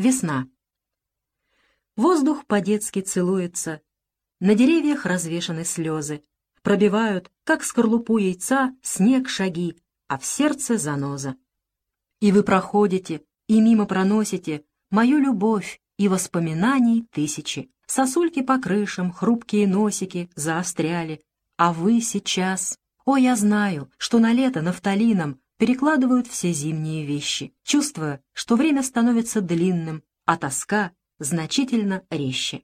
Весна. Воздух по-детски целуется, на деревьях развешаны слезы, пробивают, как скорлупу яйца, снег шаги, а в сердце заноза. И вы проходите, и мимо проносите мою любовь и воспоминаний тысячи. Сосульки по крышам, хрупкие носики заостряли, а вы сейчас... О, я знаю, что на лето нафталином перекладывают все зимние вещи, чувствуя, что время становится длинным, а тоска значительно резче.